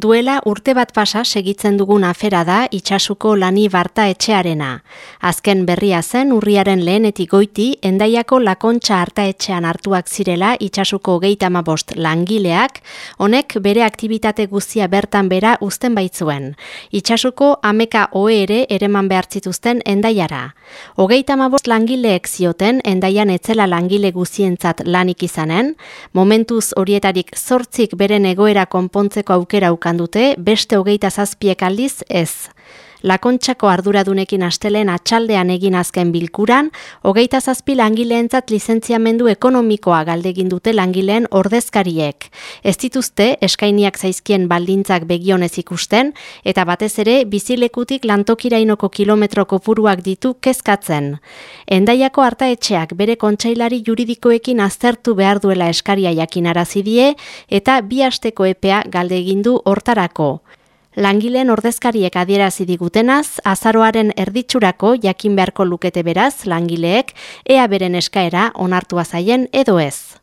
Duela urte bat pasa segitzen dugun afera da itxasuko lani barta etxearena. Azken berria zen urriaren lehenetik goiti endaiako lakontxa harta etxean hartuak zirela itxasuko geita bost langileak, honek bere aktivitate guztia bertan bera uzten baitzuen. Itxasuko ameka oe ere ereman behartzituzten endaiara. Hogeita bost langileek zioten endaian etzela langile guzientzat lanik izanen, momentuz horietarik zortzik beren egoera konpontzeko aukera ukan dute, beste hogeita zazpiek aldiz ez. Lakontxako arduradunekin astelen atxaldean egin azken bilkuran, hogeita zazpi langileentzat lizentziamendu ekonomikoa galdegin dute langileen ordezkariek. Ez dituzte eskainiak zaizkien baldintzak begionez ikusten, eta batez ere bizilekutik lantokirainoko kilometro kopuruak ditu kezkatzen. Endaiako hartaetxeak bere kontsailari juridikoekin aztertu behar duela eskaria jakinarazi die eta bi asteko epea galdegindu hortarako. Langileen ordezkariek adierazi digutenaz, azaroaren erditsurako jakin beharko lukete beraz langileek ea beren eskaera onartua zaien edo ez.